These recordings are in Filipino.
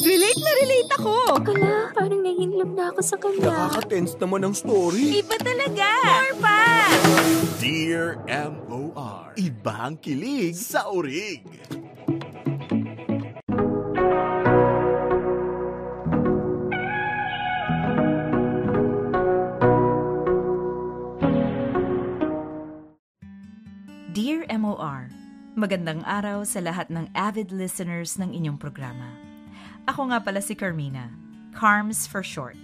Relate na relate ako! Kala, parang nahihilap na ako sa kanya. Nakaka-tense naman ang story. Iba talaga! More pa! Dear M.O.R. Ibang kilig sa orig. Dear MOR, magandang araw sa lahat ng avid listeners ng inyong programa. Ako nga pala si Carmina, Carms for short.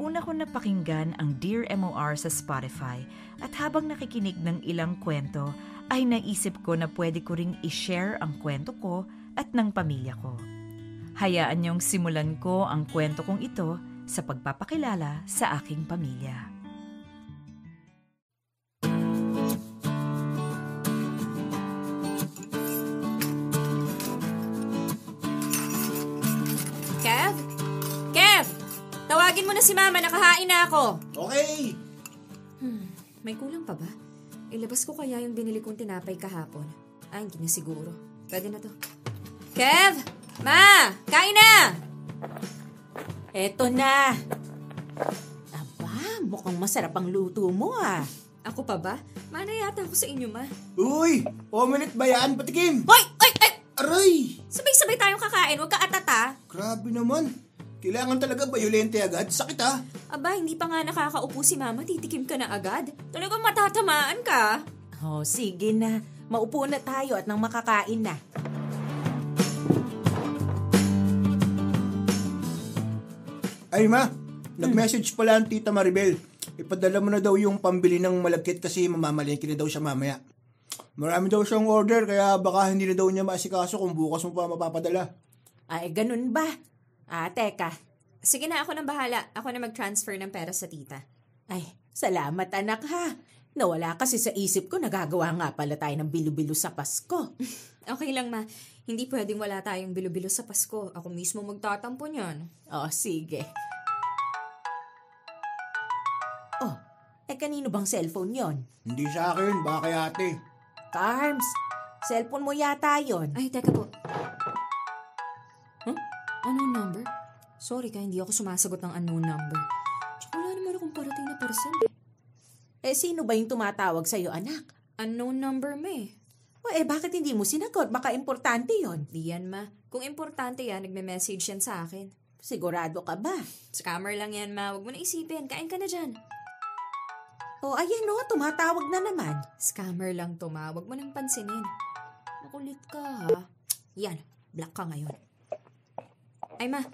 Una ko napakinggan ang Dear MOR sa Spotify at habang nakikinig ng ilang kwento ay naisip ko na pwede ko ring i-share ang kwento ko at ng pamilya ko. Hayaan niyong simulan ko ang kwento kong ito sa pagpapakilala sa aking pamilya. Tawagin mo na si Mama, nakahain na ako. Okay. May kulang pa ba? Ilabas ko kaya yung binili kong tinapay kahapon. Ay, hindi na siguro. Pwede na to. Kev! Ma! Kain na! Eto na. Aba, mukhang masarap ang luto mo ah. Ako pa ba? Mana yata ako sa inyo, Ma. Uy, omelet ba yan? Patikim. Hoy! Ay! Ay! Aray! Sabay-sabay tayong kakain. Huwag ka atata. Grabe naman. Kailangan talaga bayolente agad. Sakit ah. Aba, hindi pa nga nakakaupo si Mama. Titikim ka na agad. Talagang matatamaan ka. Oh, sige na. Maupo na tayo at nang makakain na. Ay ma, nag-message pala ang tita Maribel. Ipadala mo na daw yung pambili ng malagkit kasi mamamalingki na daw siya mamaya. Marami daw siyang order kaya baka hindi na daw niya maasikaso kung bukas mo pa mapapadala. Ay, ganun ba? Ah, teka. Sige na, ako nang bahala. Ako na mag-transfer ng pera sa tita. Ay, salamat anak ha. Nawala kasi sa isip ko nagagawa nga pala tayo ng bilo-bilo sa Pasko. Okay lang, Ma. Hindi pwedeng wala tayong bilo-bilo sa Pasko. Ako mismo magtatampo niyan. Oh, sige. Oh, eh kanino bang cellphone yon? Hindi sa akin, baka kay ate. Carms, cellphone mo yata yon. Ay, teka po. Anong number? Sorry ka, hindi ako sumasagot ng unknown number. Tsaka wala naman akong parating na parcel. Eh, sino ba yung tumatawag sa'yo, anak? Unknown number, me. O eh, bakit hindi mo sinagot? Baka importante yon. Di yan, ma. Kung importante yan, nagme-message yan sa akin. Sigurado ka ba? Scammer lang yan, ma. Huwag mo na isipin. Kain ka na dyan. O, ayan o, tumatawag na naman. Scammer lang to, ma. Huwag mo nang pansinin. Makulit ka, ha? Yan. Black ka ngayon. Ay, ma.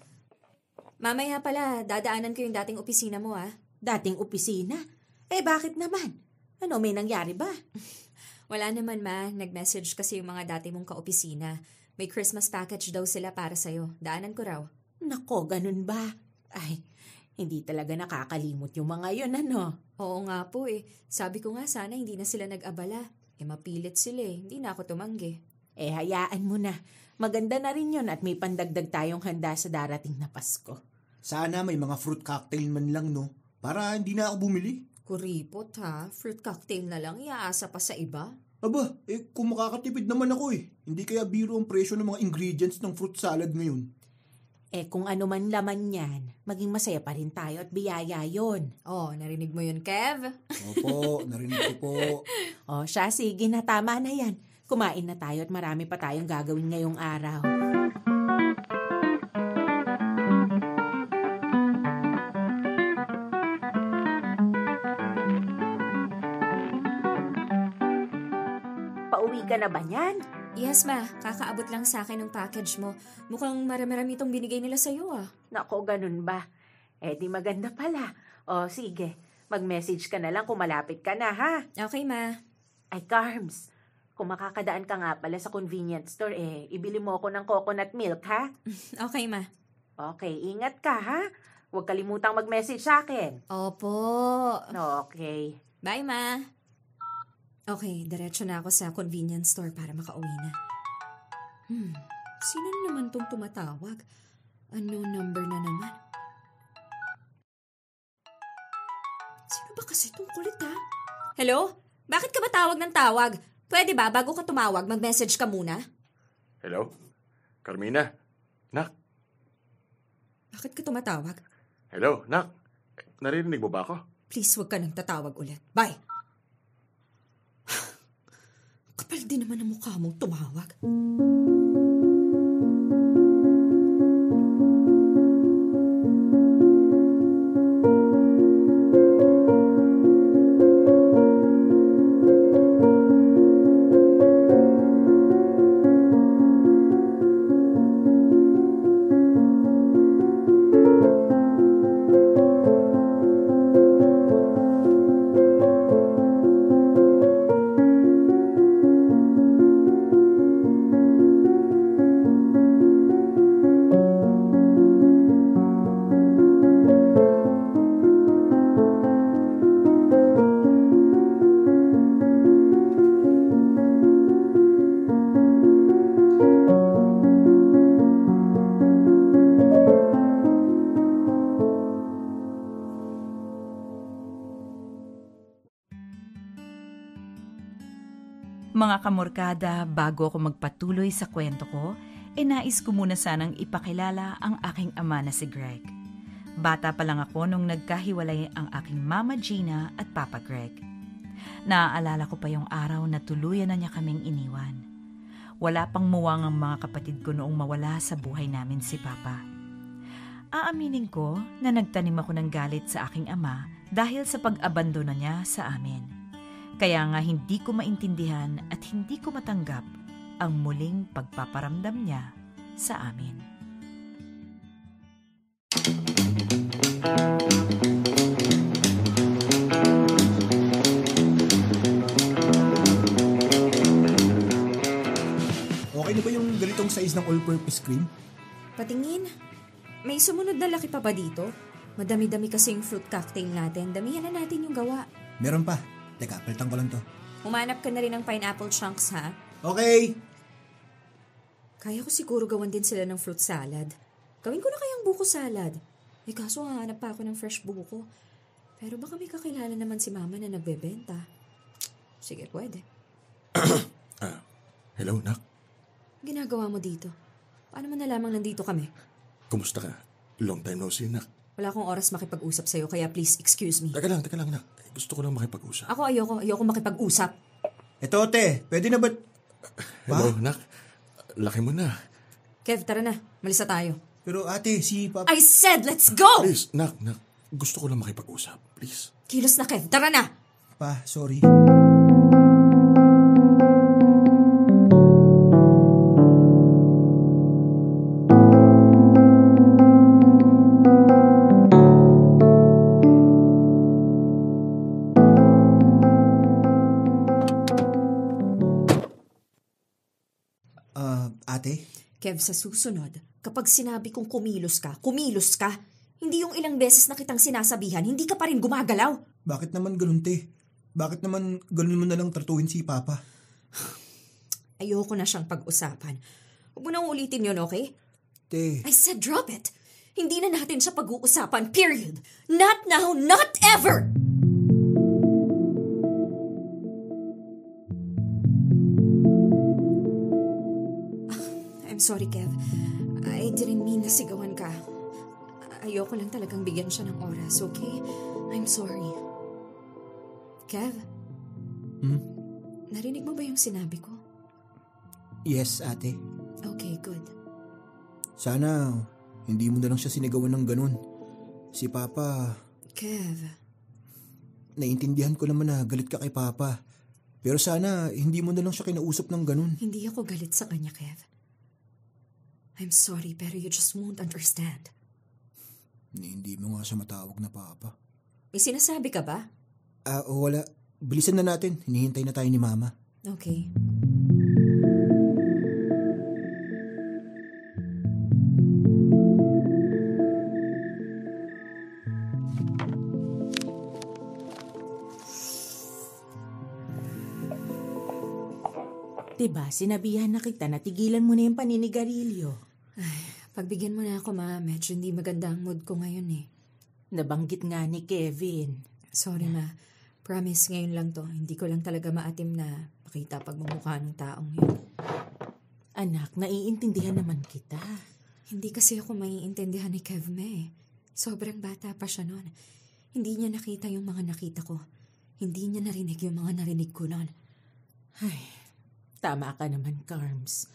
Mamaya pala, dadaanan ko yung dating opisina mo, ha? Dating opisina. Eh, bakit naman? Ano, may nangyari ba? Wala naman, ma. Nag-message kasi yung mga dati mong kaopisina. May Christmas package daw sila para sa'yo. Daanan ko raw. Nako, ganun ba? Ay, hindi talaga nakakalimot yung mga yon ano? Oo nga po eh. Sabi ko nga sana hindi na sila nag-abala. Eh mapilit sila eh. Hindi na ako tumanggi. Eh, hayaan mo na. Maganda na rin yun at may pandagdag tayong handa sa darating na Pasko. Sana may mga fruit cocktail man lang, no? Para hindi na ako bumili. Kuripot ha. Fruit cocktail na lang. Iaasa pa sa iba. Aba, eh kung makakatipid naman ako eh. Hindi kaya biro ang presyo ng mga ingredients ng fruit salad ngayon. Eh, kung ano man laman yan, maging masaya pa rin tayo at biyaya yon. Oh, narinig mo yun, Kev? Opo, narinig ko po. O, siya, sige na, tama na yan. Kumain na tayo at marami pa tayong gagawin ngayong araw. Pauwi ka na ba niyan? Yes, ma. Kakaabot lang sa akin ng package mo. Mukhang marami-rami itong binigay nila sa'yo ah. Nako, ganun ba? Eh, di maganda pala. O, sige. Mag-message ka na lang kung malapit ka na, ha? Okay, ma. Ay, Carms, kung makakadaan ka nga pala sa convenience store, eh, ibili mo ako ng coconut milk, ha? Okay, ma. Okay, ingat ka, ha? Huwag kalimutang mag-message sa akin. Opo. Okay. Bye, ma. Okay, diretso na ako sa convenience store para makauwi na. Hmm, sino na naman tong tumatawag? Unknown number na naman. Sino ba kasi itong kulit, ha? Hello? Bakit ka ba tawag ng tawag? Pwede ba, bago ka tumawag, mag-message ka muna? Hello? Carmina? Nak, Bakit ka tumatawag? Hello, Nak. Narinig mo ba ako? Please, huwag ka nang tatawag ulit. Bye! Kapal din naman ang mukha mong tumawag. Mga kamorkada, bago ako magpatuloy sa kwento ko, e nais ko muna sanang ipakilala ang aking ama na si Greg. Bata pa lang ako nung nagkahiwalay ang aking mama Gina at papa Greg. Naaalala ko pa yung araw na tuluyan na niya kaming iniwan. Wala pang muwang ang mga kapatid ko noong mawala sa buhay namin si papa. Aaminin ko na nagtanim ako ng galit sa aking ama dahil sa pag-abandona niya sa amin. Kaya nga hindi ko maintindihan at hindi ko matanggap ang muling pagpaparamdam niya sa amin. Okay na ba yung ganitong size ng all-purpose cream? Patingin. May sumunod na laki pa ba dito? Madami-dami kasi yung fruit cocktail natin. Damihan na natin yung gawa. Meron pa. Teka, palitan ko lang to. Humanap ka na rin ng pineapple chunks, ha? Okay! Kaya ko siguro gawan din sila ng fruit salad. Gawin ko na kayang buko salad. Eh kaso hahanap pa ako ng fresh buko. Pero baka may kakilala naman si mama na nagbebenta. Sige, pwede. Hello, Nak. Ginagawa mo dito? Paano mo nalamang nandito kami? Kumusta ka? Long time no see, Nak. Wala akong oras makipag-usap sa'yo, kaya please excuse me. Teka lang, teka lang, Nak. Gusto ko lang makipag-usap. Ako ayoko, ayoko makipag-usap. Eto, te. Pwede na ba... Hello, Nak. Laki mo na. Kev, tara na. Malisa tayo. Pero ate, si Papa... I said, let's go! Please, Nak, Nak. Gusto ko lang makipag-usap. Please. Kilos na, Kev. Tara na! Pa, sorry. Ah, Kev, sa susunod, kapag sinabi kong kumilos ka, kumilos ka. Hindi yung ilang beses na kitang sinasabihan, hindi ka pa rin gumagalaw. Bakit naman ganun, te? Bakit naman ganun mo na lang tratuhin si Papa? Ayoko na siyang pag-usapan. Huwag mo nang ulitin yun, okay? Te, I said drop it. Hindi na natin siya pag-uusapan, period. Not now, not ever! I'm sorry, Kev. I didn't mean na sigawan ka. Ayoko lang talagang bigyan siya ng oras, okay? I'm sorry. Kev? Hmm? Narinig mo ba yung sinabi ko? yes, ate. Okay, good. Sana hindi mo na lang siya sinigawan ng ganun. Si Papa, Kev, naiintindihan ko naman na galit ka kay Papa. Pero sana hindi mo na lang siya kinausap ng ganun. hindi ako galit sa kanya, Kev. I'm sorry, pero you just won't understand. Ni- Hindi mo nga siya matawag na Papa. May sinasabi ka ba? Ah, wala. Bilisan na natin. Hinihintay na tayo ni Mama. Okay. Diba, sinabihan na kita na tigilan mo na yung paninigarilyo. Pagbigyan mo na ako, ma. Medyo hindi maganda ang mood ko ngayon eh. Nabanggit nga ni Kevin. Sorry, ma. Promise, ngayon lang to. Hindi ko lang talaga maatim na makita pagmumukha ng taong yun. Anak, naiintindihan naman kita. Hindi kasi ako maiintindihan ni Kev Me. Sobrang bata pa siya noon. Hindi niya nakita yung mga nakita ko. Hindi niya narinig yung mga narinig ko noon. Ay, tama ka naman, Carms.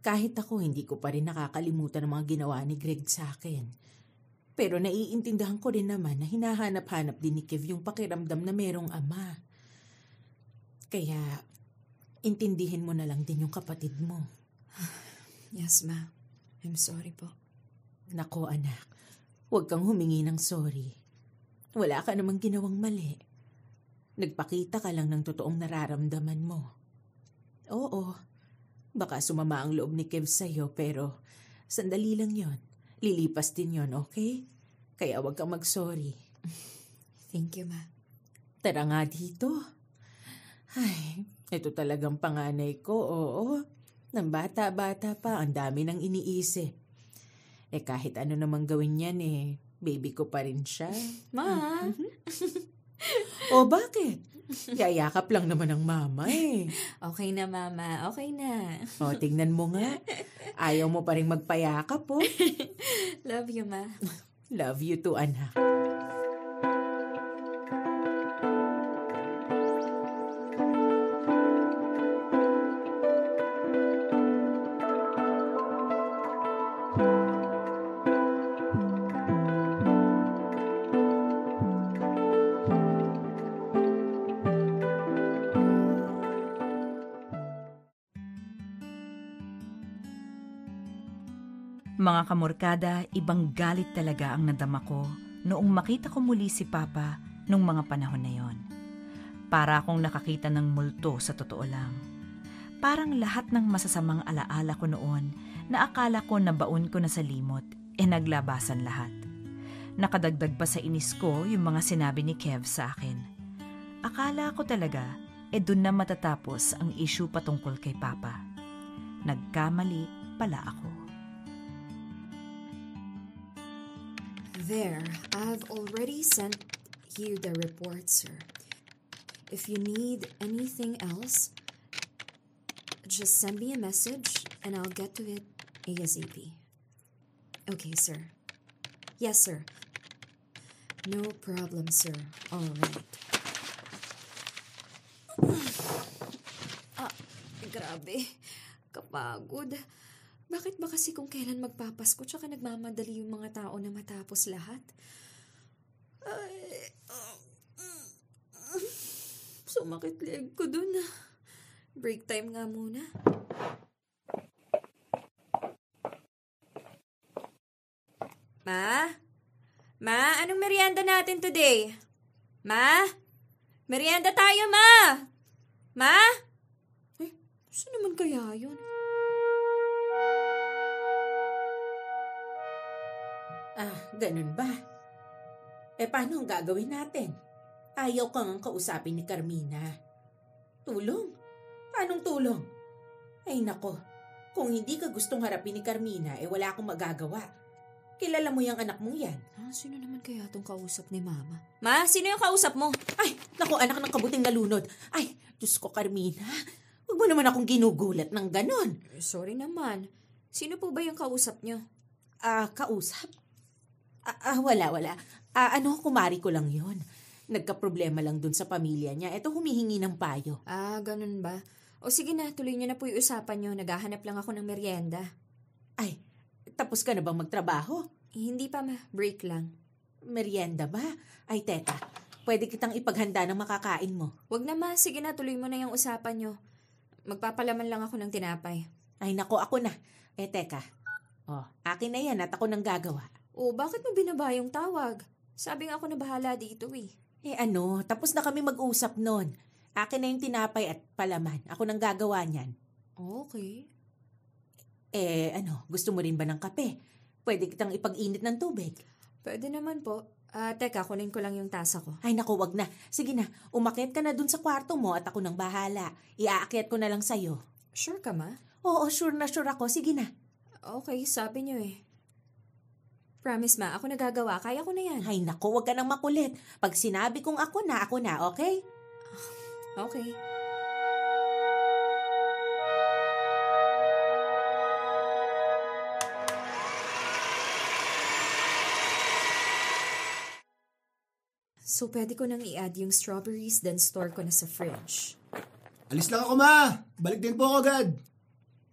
Kahit ako, hindi ko pa rin nakakalimutan ang mga ginawa ni Greg sa akin. Pero naiintindihan ko rin naman na hinahanap-hanap din ni Kev yung pakiramdam na merong ama. Kaya, intindihin mo na lang din yung kapatid mo. Yes, ma. I'm sorry po. Nako, anak. Huwag kang humingi ng sorry. Wala ka namang ginawang mali. Nagpakita ka lang ng totoong nararamdaman mo. Oo, baka sumama ang loob ni Kev sa'yo pero sandali lang yon. Lilipas din yon, okay? Kaya huwag kang mag-sorry. Thank you, ma. Tara nga dito. Ay, ito talagang panganay ko, oo. Nang bata-bata pa, ang dami nang iniisip. Eh kahit ano namang gawin yan eh, baby ko pa rin siya. Ma! O bakit? Yayakap lang naman ng mama eh. Okay na, mama. Okay na. O, tingnan mo nga. Ayaw mo pa rin magpayakap oh. Love you, ma. Love you too, anak. Mga kamorkada, ibang galit talaga ang nadama ko noong makita ko muli si Papa nung mga panahon na yon. Para akong nakakita ng multo sa totoo lang. Parang lahat ng masasamang alaala ko noon na akala ko na baon ko na sa limot, e naglabasan lahat. Nakadagdag pa sa inis ko yung mga sinabi ni Kev sa akin. Akala ko talaga, e dun na matatapos ang issue patungkol kay Papa. Nagkamali pala ako. There, I've already sent you the report, sir. If you need anything else, just send me a message and I'll get to it ASAP. Okay, sir. Yes, sir. No problem, sir. All right. ah, grabe. Kapagod. Bakit ba kasi kung kailan magpapasko tsaka nagmamadali yung mga tao na matapos lahat? Ay, ah, mm, mm. sumakit leg ko dun ah. Break time nga muna. Ma? Ma, anong merienda natin today? Ma? Merienda tayo, Ma! Ma? Eh, saan naman kaya yun? Ah, ganun ba? Eh, paano ang gagawin natin? Ayaw kang ang kausapin ni Carmina. Tulong? Anong tulong? Ay nako, kung hindi ka gustong harapin ni Carmina, eh wala akong magagawa. Kilala mo yung anak mong yan. Ah, sino naman kaya tong kausap ni Mama? Ma, sino yung kausap mo? Ay, naku, anak ng kabuting nalunod. Ay, Diyos ko, Carmina. Huwag mo naman akong ginugulat ng ganon. Eh, Sorry naman. Sino po ba yung kausap niyo? Ah, kausap? Ah, ah, wala, wala. Ah, ano, kumari ko lang yon. Nagka-problema lang dun sa pamilya niya. Ito humihingi ng payo. Ah, ganun ba? O sige na, tuloy niyo na po yung usapan niyo. Naghahanap lang ako ng merienda. Ay, tapos ka na bang magtrabaho? Eh, hindi pa ma, break lang. Merienda ba? Ay, teka. Pwede kitang ipaghanda ng makakain mo. Wag na ma, sige na, tuloy mo na yung usapan niyo. Magpapalaman lang ako ng tinapay. Ay, nako, ako na. Eh, teka. Oh, akin na yan at ako nang gagawa. O, bakit mo binaba yung tawag? Sabi nga ako na bahala dito eh. Eh ano, tapos na kami mag-usap nun. Akin na yung tinapay at palaman. Ako nang gagawa niyan. Okay. Eh, ano, gusto mo rin ba ng kape? Pwede kitang ipag-init ng tubig. Pwede naman po. Ah, teka, kunin ko lang yung tasa ko. Ay naku, wag na. Sige na, umakyat ka na dun sa kwarto mo at ako nang bahala. Iaakyat ko na lang sa'yo. Sure ka ma? Oo, sure na sure ako. Sige na. Okay, sabi niyo eh. Promise ma, ako nagagawa. Kaya ko na yan. Ay nako, wag ka nang makulit. Pag sinabi kong ako na, ako na, okay? Ah, okay. So, pwede ko nang i-add yung strawberries, then store ko na sa fridge. Alis lang ako, ma! Balik din po ako agad!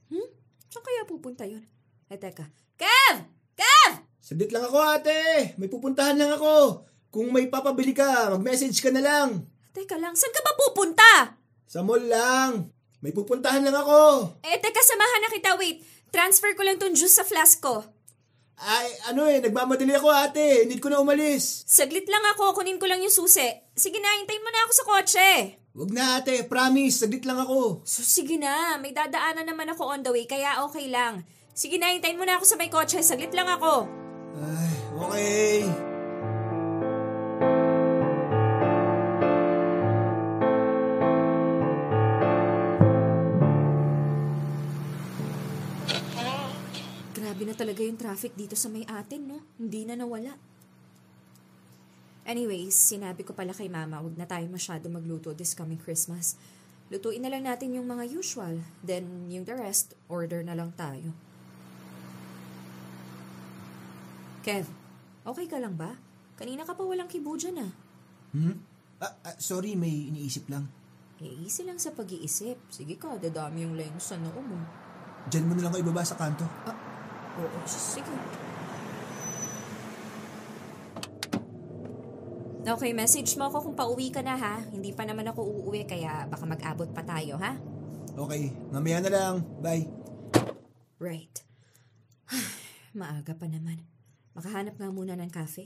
Hmm? Saan kaya pupunta yun? Eh, teka. Kev! Kev! Saglit lang ako, ate. May pupuntahan lang ako. Kung may papabili ka, mag-message ka na lang. Teka lang, saan ka ba pupunta? Sa mall lang. May pupuntahan lang ako. Eh, teka, samahan na kita. Wait, transfer ko lang tong juice sa flask ko. Ay, ano eh, nagmamadali ako, ate. Need ko na umalis. Saglit lang ako, kunin ko lang yung susi. Sige na, hintayin mo na ako sa kotse. Wag na, ate. Promise, saglit lang ako. So, sige na, may dadaanan naman ako on the way, kaya okay lang. Sige na, hintayin mo na ako sa may kotse. Saglit lang ako. Ay, okay. Grabe na talaga yung traffic dito sa may atin, no? Hindi na nawala. Anyways, sinabi ko pala kay mama, wag na tayo masyado magluto this coming Christmas. Lutuin na lang natin yung mga usual. Then, yung the rest, order na lang tayo. Kev, okay ka lang ba? Kanina ka pa walang kibo dyan ah. Hmm? Ah, ah, sorry, may iniisip lang. Eh, easy lang sa pag-iisip. Sige ka, dadami yung lens sa noo mo. Diyan mo na lang ako ibaba sa kanto. Oo, sige. Okay, message mo ako kung pauwi ka na ha. Hindi pa naman ako uuwi kaya baka mag-abot pa tayo ha. Okay, mamaya na lang. Bye. Right. Maaga pa naman. Makahanap nga muna ng cafe.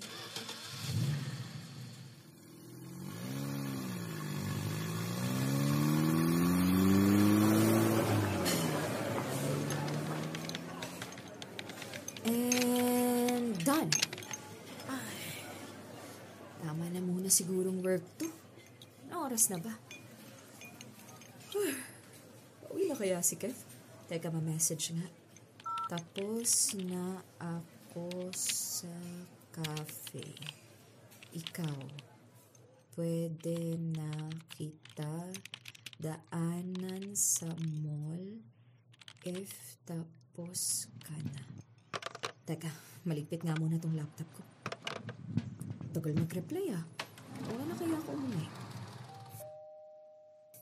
And done. Ay, tama na muna sigurong work to. Anong oras na ba? Pauwi na kaya si Kev? Teka, ma-message nga. Tapos na ako sa cafe. Ikaw, pwede na kita daanan sa mall if tapos ka na. Teka, maligpit nga muna tong laptop ko. Tagal mag-reply ah. Wala na kaya ako umuwi.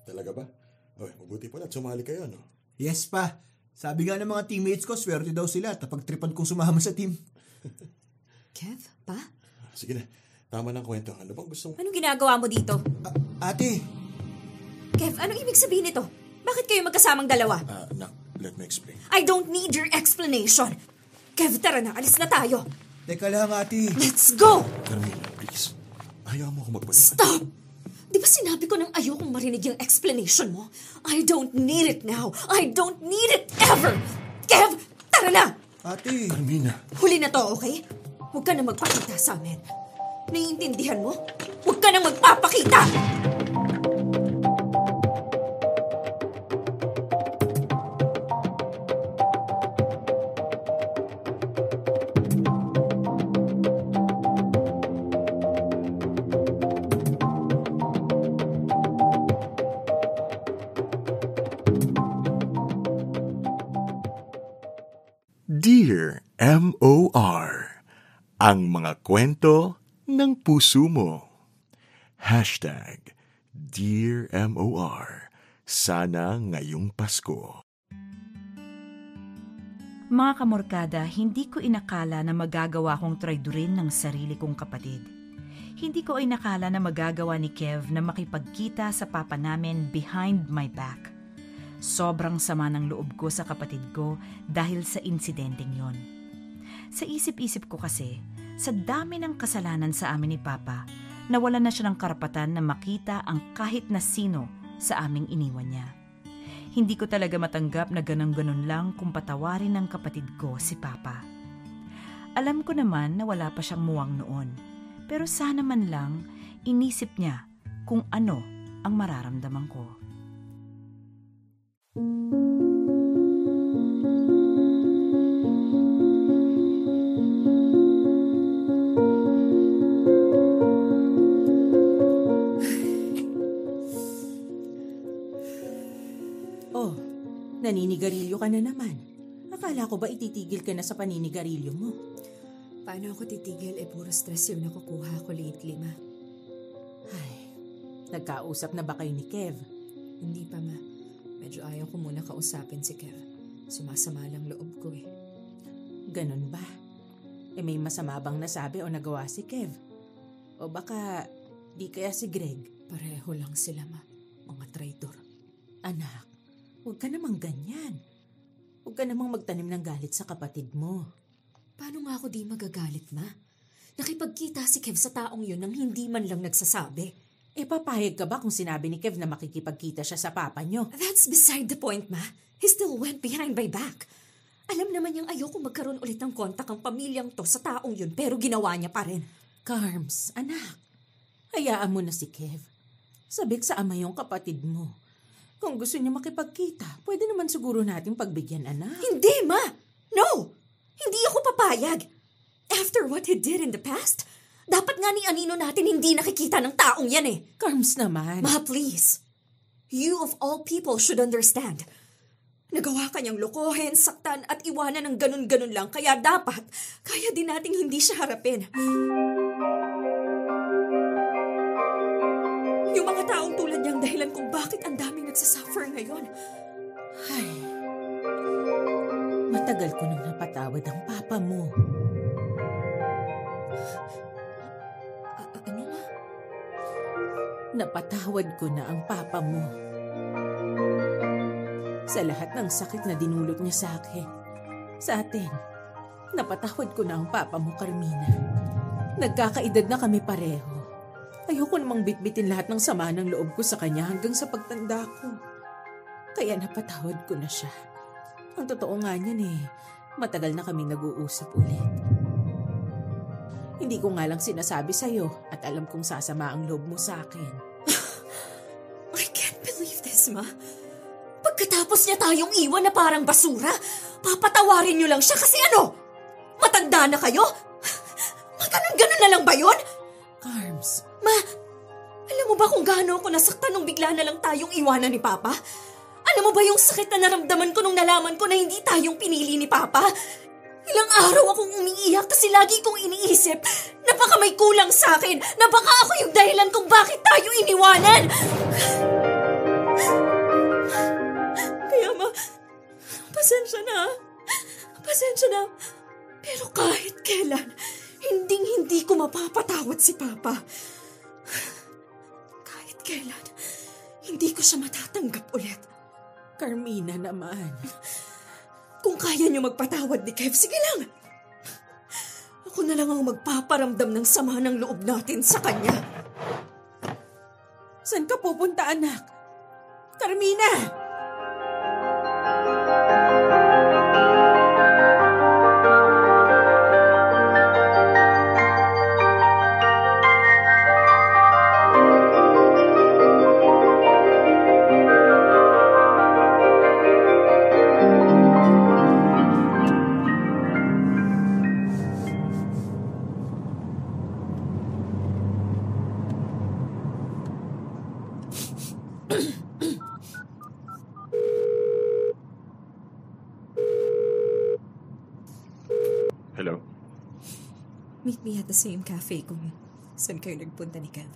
Talaga ba? Oy, mabuti pala at sumali kayo, no? Yes pa. Sabi nga ng mga teammates ko, swerte daw sila at tripan kong sumama sa team. Kev, pa? Sige na, tama ng kwento. Ano bang gusto mo? Anong ginagawa mo dito? Ah, ate, Kev, anong ibig sabihin nito? Bakit kayo magkasamang dalawa? Ah, nak, let me explain. I don't need your explanation. Kev, tara na. Alis na tayo. teka lang ate. Let's go! Carmela, please. Ayaw mo ako magpalipan. Stop! Di ba sinabi ko nang ayokong marinig yung explanation mo? I don't need it now. I don't need it ever! Kev, tara na! Ate, Carmina, Huli na to, okay? Huwag ka na magpakita sa amin. Naiintindihan mo? Huwag ka nang magpapakita! Ang mga kwento ng puso mo. Hashtag Dear M.O.R. Sana ngayong Pasko. Mga kamorkada, hindi ko inakala na magagawa kong traidorin ng sarili kong kapatid. Hindi ko inakala na magagawa ni Kev na makipagkita sa papa namin behind my back. Sobrang sama ng loob ko sa kapatid ko dahil sa insidenteng yon. Sa isip-isip ko kasi, sa dami ng kasalanan sa amin ni Papa, nawala na siya ng karapatan na makita ang kahit na sino sa aming iniwan niya. Hindi ko talaga matanggap na ganang-ganon lang kung patawarin ng kapatid ko si Papa. Alam ko naman na wala pa siyang muwang noon, pero sana man lang inisip niya kung ano ang mararamdaman ko. Naninigarilyo ka na naman. Akala ko ba ititigil ka na sa paninigarilyo mo? Paano ako titigil? Eh, puro stress yung nakukuha ko lately, ma. Nagkausap na ba kayo ni Kev? Hindi pa, ma. Medyo ayaw ko muna kausapin si Kev. Sumasama lang loob ko eh. Ganun ba? Eh may masama bang nasabi o nagawa si Kev? O baka di kaya si Greg? Pareho lang sila, ma. Mga traidor. Anak, huwag ka namang ganyan. Huwag ka namang magtanim ng galit sa kapatid mo. Paano nga ako di magagalit, ma? Nakipagkita si Kev sa taong yun nang hindi man lang nagsasabi. Eh papayag ka ba kung sinabi ni Kev na makikipagkita siya sa papa niyo? That's beside the point, ma. He still went behind my back. Alam naman niyang ayoko magkaroon ulit ng kontak ang pamilyang to sa taong yun, pero ginawa niya pa rin. Carms, anak. Hayaan mo na si Kev. Sabik sa ama yung kapatid mo. Kung gusto niya makipagkita, pwede naman siguro natin pagbigyan, anak. Hindi, ma! No! Hindi ako papayag! After what he did in the past, dapat nga ni Anino natin hindi nakikita ng taong yan eh. Carms naman. Ma, please. You of all people should understand. Nagawa kanyang lokohin, saktan at iwanan ng ganun-ganun lang kaya dapat kaya din nating hindi siya harapin. Ngayon. Ay, matagal ko nang napatawad ang papa mo. Ano ma? Napatawad ko na ang papa mo. Sa lahat ng sakit na dinulot niya sa akin. Sa atin, napatawad ko na ang papa mo, Carmina. Nagkakaedad na kami pareho. Ayoko namang bitbitin lahat ng sama ng loob ko sa kanya hanggang sa pagtanda ko. Kaya napatawad ko na siya. Ang totoo nga niyan eh, matagal na kami nag-uusap ulit. Hindi ko nga lang sinasabi sa'yo at alam kong sasama ang loob mo sa akin. I can't believe this, ma. Pagkatapos niya tayong iwan na parang basura, papatawarin niyo lang siya kasi ano? Matanda na kayo? Maganon-ganon na lang ba yun? Carms, Ma, alam mo ba kung gaano ako nasaktan nung bigla na lang tayong iwanan ni Papa? Alam mo ba yung sakit na naramdaman ko nung nalaman ko na hindi tayong pinili ni Papa? Ilang araw akong umiiyak kasi lagi kong iniisip na baka may kulang sa akin, na baka ako yung dahilan kung bakit tayo iniwanan. Kaya ma, pasensya na. Pasensya na. Pero kahit kailan, hinding hindi ko mapapatawad si Papa. Kahit kailan, hindi ko siya matatanggap ulit. Carmina naman. Kung kaya niyo magpatawad ni Kev, sige lang. Ako na lang ang magpaparamdam ng sama ng loob natin sa kanya. Saan ka pupunta, anak? Carmina! Hello? Meet me at the same cafe kung saan kayo nagpunta ni Kev.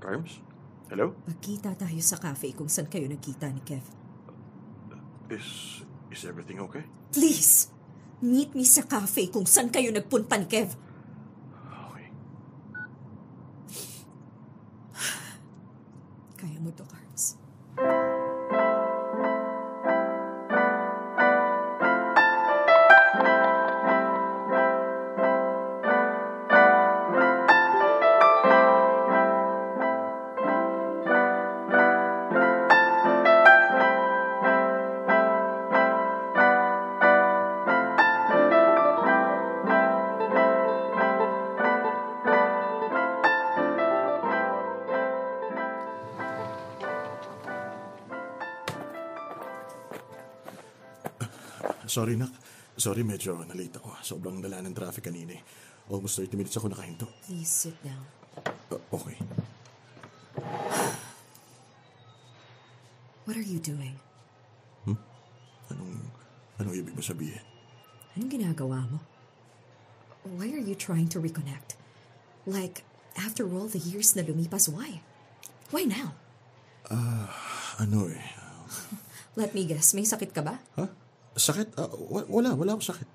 Carms? Hello? Magkita tayo sa cafe kung saan kayo nagkita ni Kev. Is, is everything okay? Please! Meet me sa cafe kung saan kayo nagpunta ni Kev. Sorry, Nak. Sorry, medyo nalate ako. Sobrang dala ng traffic kanina eh. Almost 30 minutes ako nakahinto. Please sit down. Uh, okay. What are you doing? Anong, anong ibig mo sabihin? Anong ginagawa mo? Why are you trying to reconnect? Like, after all the years na lumipas, why? Why now? Ano eh? Let me guess, may sakit ka ba? Ha? Sakit? Wa- wala, wala akong sakit.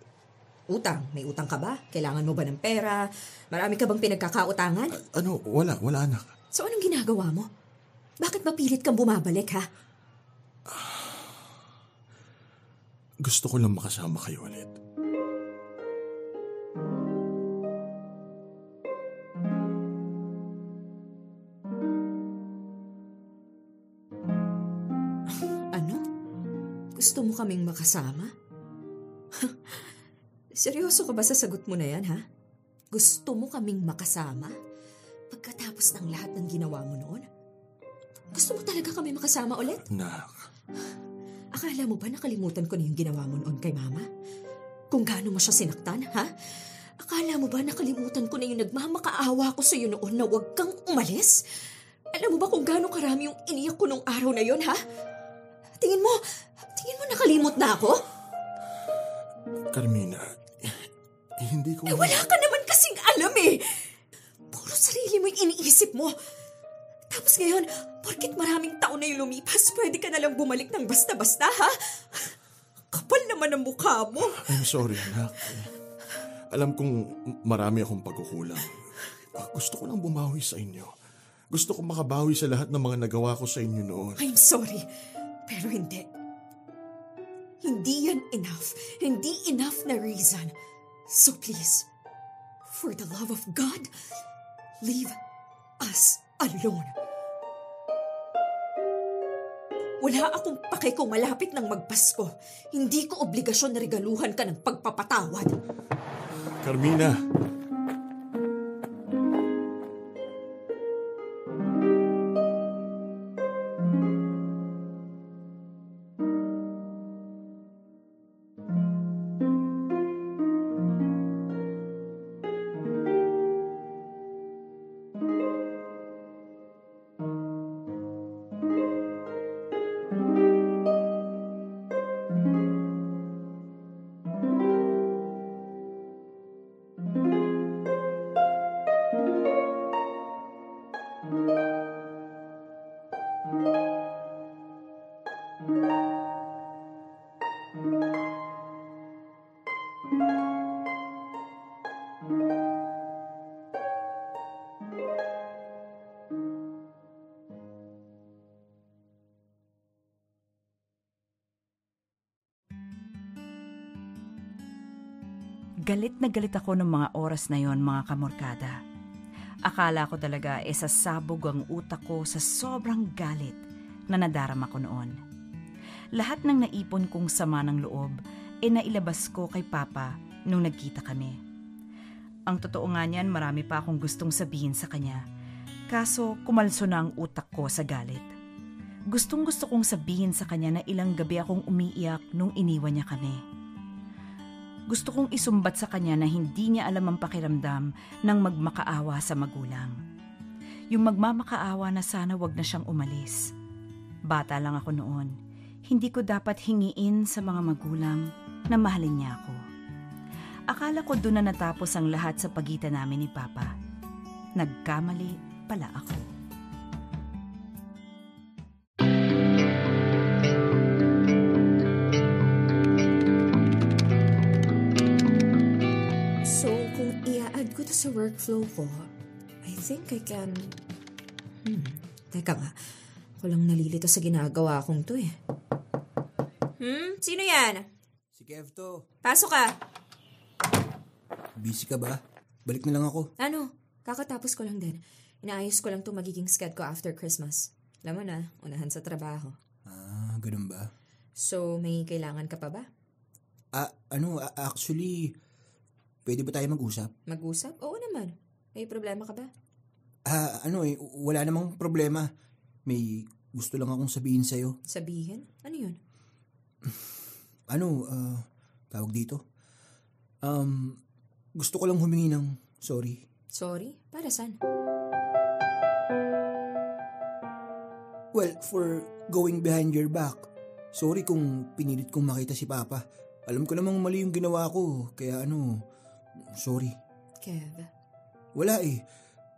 Utang. May utang ka ba? Kailangan mo ba ng pera? Marami ka bang pinagkakautangan? Ano, wala, wala anak. So anong ginagawa mo? Bakit mapilit kang bumabalik, ha? Gusto ko lang makasama kayo ulit. Mo kaming makasama? Seryoso ka ba sa sagot mo na yan, ha? Gusto mo kaming makasama? Pagkatapos ng lahat ng ginawa mo noon? Gusto mo talaga kami makasama ulit? Nak, Akala mo ba nakalimutan ko na yung ginawa mo noon kay Mama? Kung gaano mo siya sinaktan, ha? Akala mo ba nakalimutan ko na yung nagmamakaawa ko sa iyo noon na huwag kang umalis? Alam mo ba kung gaano karami yung iniyak ko nung araw na yon, ha? Tingin mo, tingin mo nakalimot na ako? Carmina, hindi ko... Eh wala ka naman kasing alam eh! Puro sarili mo yung iniisip mo. Tapos ngayon, porkit maraming taon na yung lumipas, pwede ka nalang bumalik ng basta-basta, ha? Kapal naman ang mukha mo. I'm sorry, anak. Alam kong marami akong pagkukulang. Gusto ko lang bumawi sa inyo. Gusto ko makabawi sa lahat ng mga nagawa ko sa inyo noon. I'm sorry, pero hindi. Hindi yan enough. Hindi enough na reason. So please, for the love of God, leave us alone. Wala akong pake kung malapit ng magpasko. Hindi ko obligasyon na regaluhan ka ng pagpapatawad. Carmina! Galit na galit ako ng mga oras na yon, mga kamorkada. Akala ko talaga e sasabog ang utak ko sa sobrang galit na nadarama ko noon. Lahat ng naipon kong sama ng loob e nailabas ko kay Papa nung nagkita kami. Ang totoo nga niyan, marami pa akong gustong sabihin sa kanya. Kaso kumalso na ang utak ko sa galit. Gustong gusto kong sabihin sa kanya na ilang gabi akong umiiyak nung iniwan niya kami. Gusto kong isumbat sa kanya na hindi niya alam ang pakiramdam ng magmakaawa sa magulang. Yung magmamakaawa na sana wag na siyang umalis. Bata lang ako noon. Hindi ko dapat hingiin sa mga magulang na mahalin niya ako. Akala ko doon na natapos ang lahat sa pagitan namin ni Papa. Nagkamali pala ako. Sa workflow ko, I think I can... Hmm, teka nga. Ako lang nalilito sa ginagawa kong to eh. Hmm? Sino yan? Si Kev to. Pasok ka. Busy ka ba? Balik na lang ako. Ano? Kakatapos ko lang din. Inaayos ko lang to magiging sked ko after Christmas. Alam mo na, unahan sa trabaho. Ah, ganun ba? So, may kailangan ka pa ba? Ah, ano, actually, pwede ba tayo mag-usap? Mag-usap? Oo naman. May problema ka ba? Ah, ano eh, wala namang problema. May gusto lang akong sabihin sa'yo. Sabihin? Ano yun? Ano, ah, tawag dito? Um, gusto ko lang humingi ng sorry. Sorry? Para saan? Well, for going behind your back. Sorry kung pinilit kong makita si Papa. Alam ko namang mali yung ginawa ko, kaya ano, sorry. Kev. Wala eh.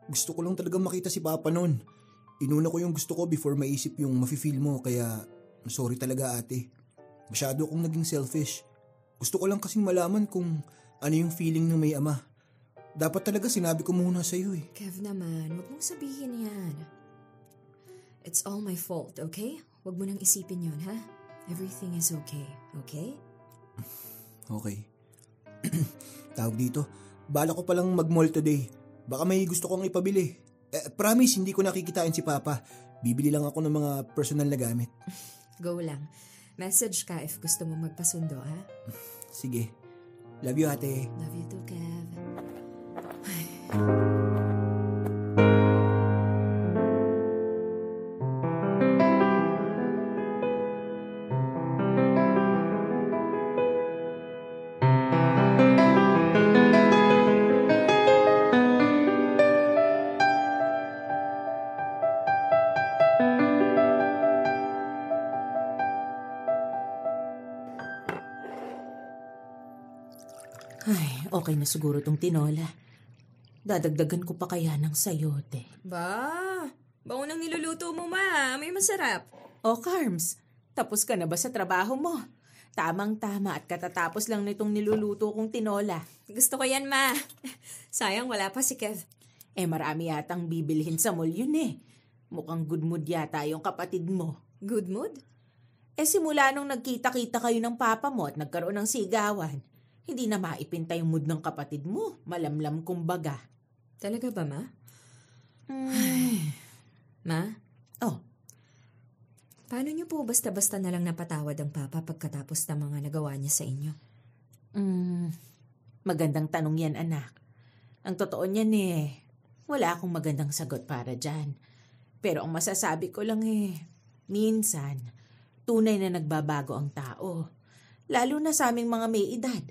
Gusto ko lang talaga makita si Papa noon. Inuna ko yung gusto ko before maisip yung mafe-feel mo kaya sorry talaga ate. Masyado akong naging selfish. Gusto ko lang kasing malaman kung ano yung feeling ng may ama. Dapat talaga sinabi ko muna sa iyo eh. Kev naman, huwag mong sabihin yan. It's all my fault, okay? Huwag mo nang isipin yun, ha? Everything is okay, okay? Okay. Tawag dito. Bala ko palang mag-mall today. Baka may gusto kong ipabili. Eh, promise, hindi ko nakikitain si Papa. Bibili lang ako ng mga personal na gamit. Go lang. Message ka if gusto mo magpasundo, ha? Sige. Love you, ate. Love you too, Kev. Ay, okay na siguro tong tinola. Dadagdagan ko pa kaya ng sayote. Ba, bango nang niluluto mo, ma. May masarap. O, Carms, tapos ka na ba sa trabaho mo? Tamang-tama at katatapos lang nitong niluluto kong tinola. Gusto ko yan, ma. Sayang, wala pa si Kev. Eh, marami yatang bibilhin sa mall yun eh. Mukhang good mood yata yung kapatid mo. Good mood? Eh, simula nung nagkita-kita kayo ng papa mo at nagkaroon ng sigawan, hindi na maipinta yung mood ng kapatid mo. Malamlam kumbaga. Talaga ba, ma? Ma? Oh, Paano niyo po basta-basta na lang napatawad ang papa pagkatapos ng mga nagawa niya sa inyo? mm, magandang tanong yan, anak. Ang totoo niyan eh, wala akong magandang sagot para dyan. Pero ang masasabi ko lang eh, minsan, tunay na nagbabago ang tao. Lalo na sa aming mga may edad.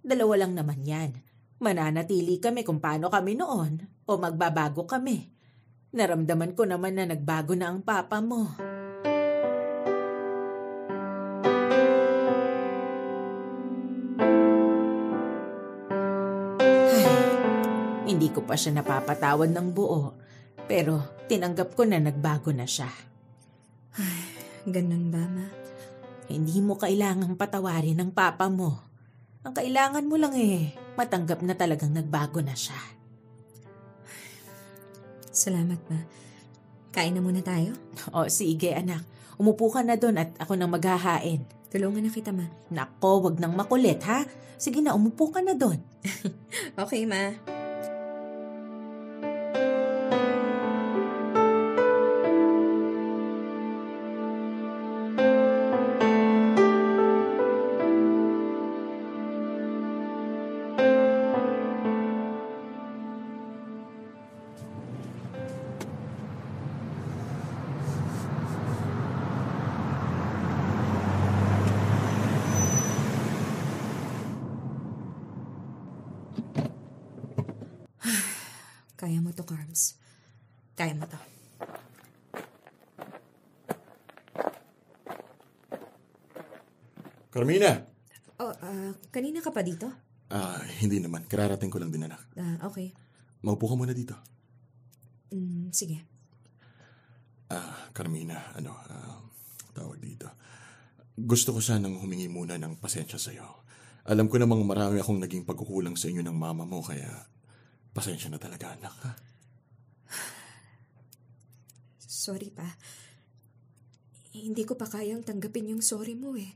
Dalawa lang naman yan. Mananatili kami kung paano kami noon o magbabago kami. Naramdaman ko naman na nagbago na ang papa mo. Ay, hindi ko pa siya napapatawad ng buo. Pero tinanggap ko na nagbago na siya. Ganun ba, ma? Hindi mo kailangang patawarin ng papa mo. Ang kailangan mo lang eh, matanggap na talagang nagbago na siya. Salamat, ma. Kain na muna tayo. O sige anak, umupo ka na doon at ako nang maghahain. Tulungan na kita, ma. Nako, wag nang makulit ha. Sige na, umupo ka na doon. Okay, ma. Kaya mo to, Carms. Kaya mo to. Carmina! Oh, ah, kanina ka pa dito? Ah, hindi naman. Kararating ko lang din, anak. Ah, okay. Maupo ka muna dito. Mm, sige. Ah, Carmina, ano, ah, tawag dito. Gusto ko sanang humingi muna ng pasensya sa'yo. Alam ko namang marami akong naging pagkukulang sa inyo ng mama mo, kaya pasensya na talaga, anak. Sorry pa. Hindi ko pa kayang tanggapin yung sorry mo eh.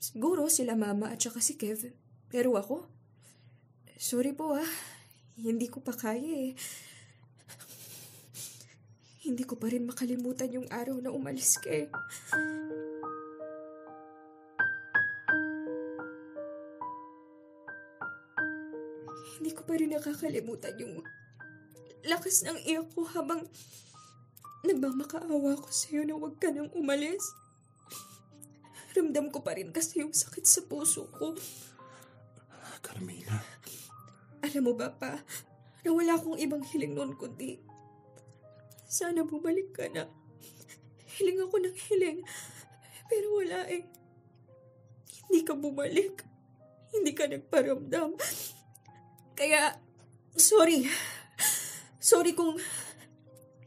Siguro sila mama at saka si Kev. Pero ako, sorry po ah. Hindi ko pa kaya eh. Hindi ko pa rin makalimutan yung araw na umalis ka eh. Nakakalimutan yung lakas ng iyak ko habang nagmamakaawa ko sa'yo na huwag ka nang umalis. Ramdam ko pa rin kasi yung sakit sa puso ko. Carmina, Alam mo ba pa, na wala akong ibang hiling noon kundi sana bumalik ka na. Hiling ako ng hiling, pero wala eh. Hindi ka bumalik. Hindi ka nagparamdam. Kaya, sorry. Sorry kung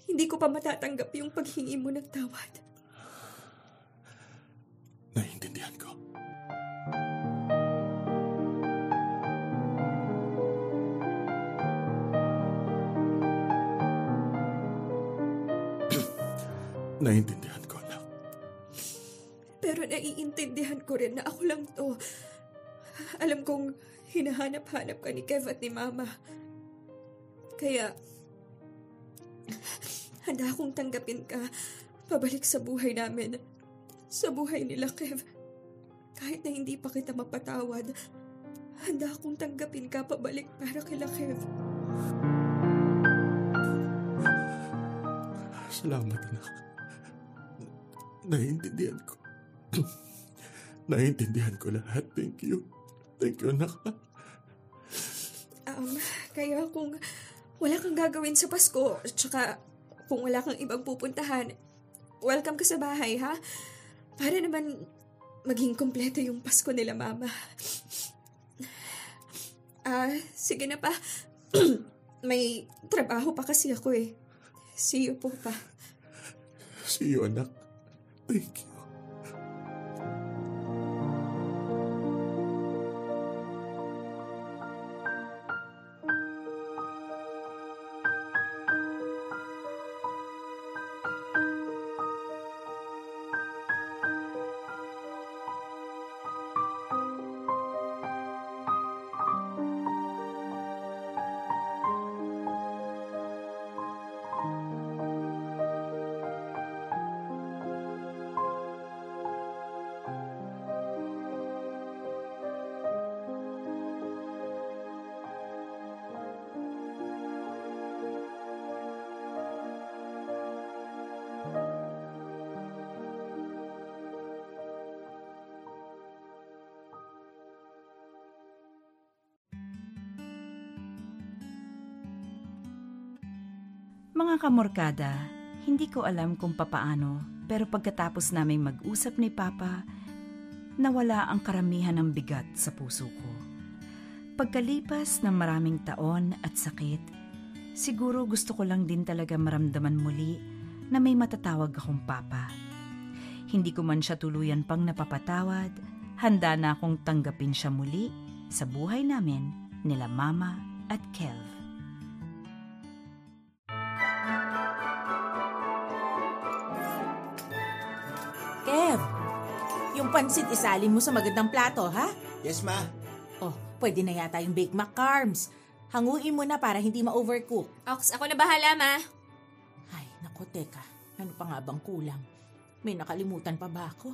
Hindi ko pa matatanggap yung paghingi mo ng tawad. Naiintindihan ko. Naiintindihan ko, anak. Pero naiintindihan ko rin na ako lang to. Alam kong hinahanap-hanap ka ni Kev at ni Mama. Kaya, handa akong tanggapin ka pabalik sa buhay namin. Sa buhay nila, Kev. Kahit na hindi pa kita mapatawad, handa akong tanggapin ka pabalik para kila Kev. Salamat, anak. Naiintindihan ko. Naiintindihan ko lahat. Thank you. Thank you, anak. Um, kaya kung wala kang gagawin sa Pasko, tsaka kung wala kang ibang pupuntahan, welcome ka sa bahay, ha? Para naman maging kompleto yung Pasko nila, Mama. Ah, sige na pa. May trabaho pa kasi ako eh. See you po pa. See you, anak. Thank you. Mga kamorkada, hindi ko alam kung papaano, pero pagkatapos naming mag-usap ni Papa, nawala ang karamihan ng bigat sa puso ko. Pagkalipas ng maraming taon at sakit, siguro gusto ko lang din talaga maramdaman muli na may matatawag akong Papa. Hindi ko man siya tuluyan pang napapatawad, handa na akong tanggapin siya muli sa buhay namin nila Mama at Kev. Pansit isalin mo sa magandang plato, ha? Yes, ma. Oh, pwede na yata yung Bake Mac Carbs. Hanguin mo na para hindi ma-overcook. Ox, ako na bahala, Ma. Ay, naku, teka. Ano pa nga bang kulang? May nakalimutan pa ba ako?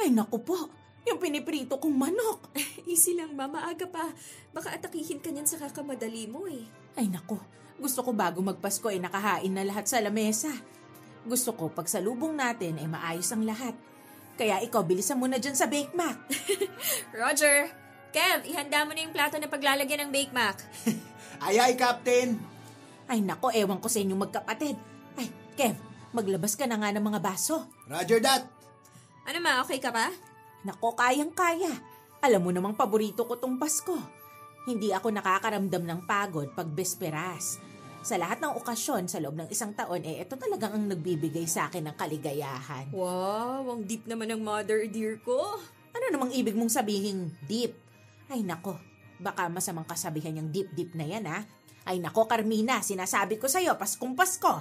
Ay, naku po. Yung piniprito kong manok. Easy lang, Ma. Maaga pa. Baka atakihin ka niyan sa kakamadali mo eh. Ay, naku. Gusto ko bago magpasko ay nakahain na lahat sa lamesa. Gusto ko pag salubong natin ay maayos ang lahat. Kaya ikaw, bilisan mo na dyan sa Bake Mac. Roger! Kev, ihanda mo na yung plato na paglalagyan ng Bake Mac. Ay, ay, Captain. Ay, nako, ewan ko sa inyong magkapatid. Ay, Kev, maglabas ka na nga ng mga baso. Roger that. Ano ma, okay ka ba? Nako, kayang-kaya. Alam mo namang paborito ko tong Pasko. Hindi ako nakakaramdam ng pagod pag besperas. Sa lahat ng okasyon sa loob ng isang taon, eh, ito talagang ang nagbibigay sa akin ng kaligayahan. Wow, ang deep naman ng mother dear ko. Ano namang ibig mong sabihin deep? Ay nako, baka masamang kasabihan yung deep-deep na yan ha. Ay nako, Carmina, sinasabi ko sa'yo, Paskong Pasko.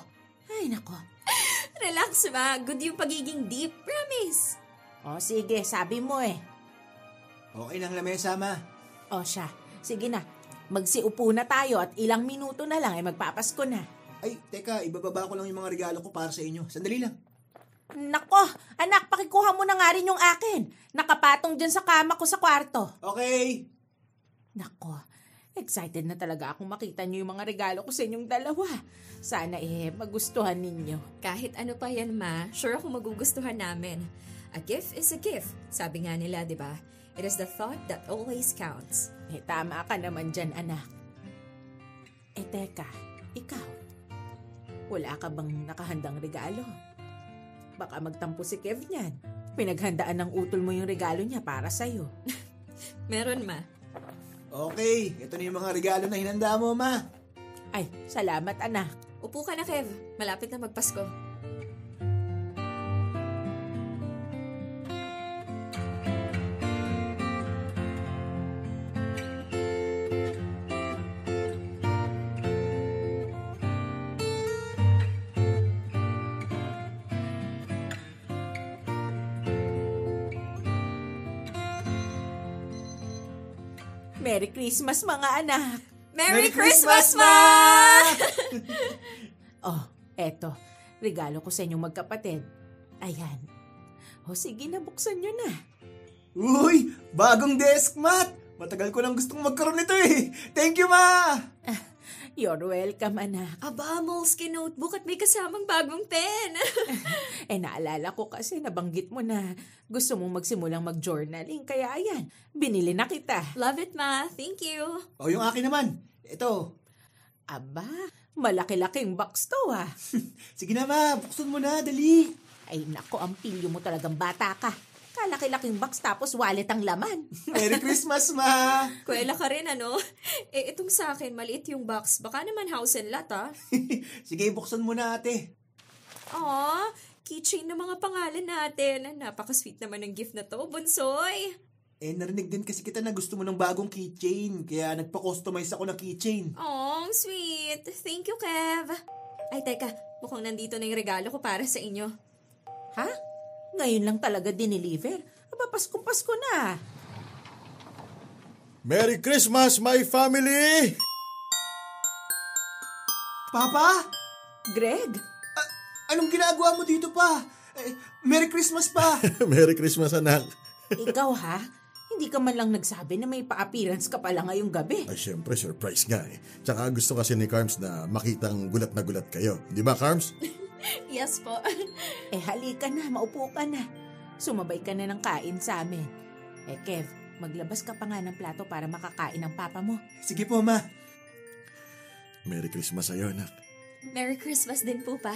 Ay nako. Relax ma, good yung pagiging deep, promise. O sige, sabi mo eh. Okay ng lamesa, ma. O siya, sige na. Magsiupo na tayo at ilang minuto na lang ay magpapasko na. Ay, teka, ibababa ko lang yung mga regalo ko para sa inyo. Sandali lang. Nako, anak, pakikuha mo na nga rin yung akin. Nakapatong dyan sa kama ko sa kwarto. Okay. Nako, excited na talaga akong makita niyo yung mga regalo ko sa inyong dalawa. Sana eh, magustuhan ninyo. Kahit ano pa yan ma, sure ako magugustuhan namin. A gift is a gift, sabi nga nila, di ba? It is the thought that always counts. Eh, tama ka naman dyan, anak. Eh, teka, ikaw, wala ka bang nakahandang regalo? Baka magtampo si Kev niyan. Pinaghandaan ng utol mo yung regalo niya para sa'yo. Meron ma. Okay, ito na yung mga regalo na hinanda mo, ma. Ay, salamat anak. Upo ka na, Kev. Malapit na magpasko. Merry Christmas mga anak! Merry, Christmas, Ma! Oh, eto. Regalo ko sa inyong magkapatid. Ayan. O sige na, buksan nyo na. Uy, bagong desk mat. Matagal ko lang gustong magkaroon nito eh. Thank you, ma! You're welcome, anak. Aba, Moleskine notebook at may kasamang bagong pen. Eh, naalala ko kasi nabanggit mo na gusto mong magsimulang mag-journaling. Kaya ayan, binili na kita. Love it, Ma. Thank you. O, yung akin naman. Ito. Aba, malaki-laking box to ah. Sige na, ma. Buksan mo na. Dali. Ay nako, ang pilyo mo talagang bata ka. Kalaki-laking box tapos wallet ang laman. Merry Christmas, ma. Kuwela ka rin, ano? Eh, itong sa akin, maliit yung box. Baka naman house and lot, ah. Sige, buksan mo na, ate. Aw, keychain ng mga pangalan natin. Napaka-sweet naman ng gift na to, Bunsoy. Eh, narinig din kasi kita na gusto mo ng bagong keychain. Kaya nagpa-customize ako ng keychain. Aw, sweet. Thank you, Kev. Ay, teka. Mukhang nandito na yung regalo ko para sa inyo. Ha? Ngayon lang talaga dineliver? Aba, Pasko-Pasko na. Merry Christmas, my family! Papa? Greg, Anong ginagawa mo dito pa? Eh, Merry Christmas pa! Merry Christmas, anak. ikaw ha? Hindi ka man lang nagsabi na may pa-appearance ka pala ngayong gabi. Ay, syempre, surprise nga eh. Tsaka gusto kasi ni Carms na makitang gulat na gulat kayo. Di ba, Carms? Yes po. Eh halika na, maupo ka na. Sumabay ka na ng kain sa amin. Eh Kev, maglabas ka pa nga ng plato para makakain ng papa mo. Sige po, ma. Merry Christmas sa'yo, anak. Merry Christmas din po, pa.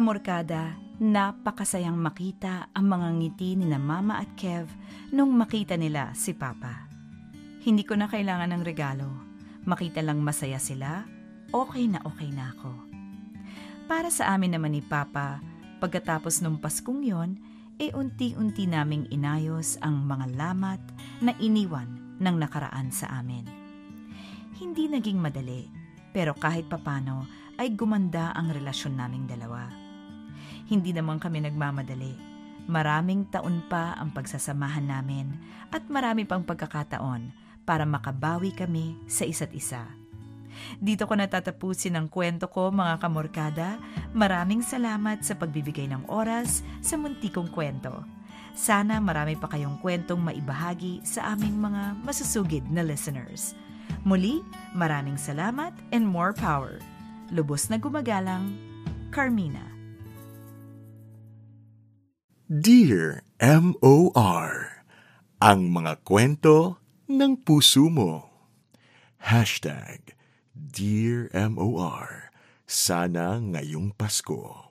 Kamorkada, napakasayang makita ang mga ngiti ni na Mama at Kev nung makita nila si Papa. Hindi ko na kailangan ng regalo. Makita lang masaya sila, okay na okay na ako. Para sa amin naman ni Papa, pagkatapos nung Paskong yon, e unti-unti naming inayos ang mga lamat na iniwan ng nakaraan sa amin. Hindi naging madali, pero kahit papano ay gumanda ang relasyon naming dalawa. Hindi naman kami nagmamadali. Maraming taon pa ang pagsasamahan namin at marami pang pagkakataon para makabawi kami sa isa't isa. Dito ko natatapusin ang kwento ko mga kamorkada. Maraming salamat sa pagbibigay ng oras sa muntikong kwento. Sana marami pa kayong kwentong maibahagi sa aming mga masusugid na listeners. Muli, maraming salamat and more power. Lubos na gumagalang, Carmina. Dear M.O.R. Ang mga kwento ng puso mo. Hashtag Dear M.O.R. Sana ngayong Pasko.